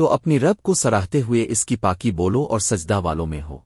تو اپنی رب کو سراہتے ہوئے اس کی پاکی بولو اور سجدہ والوں میں ہو۔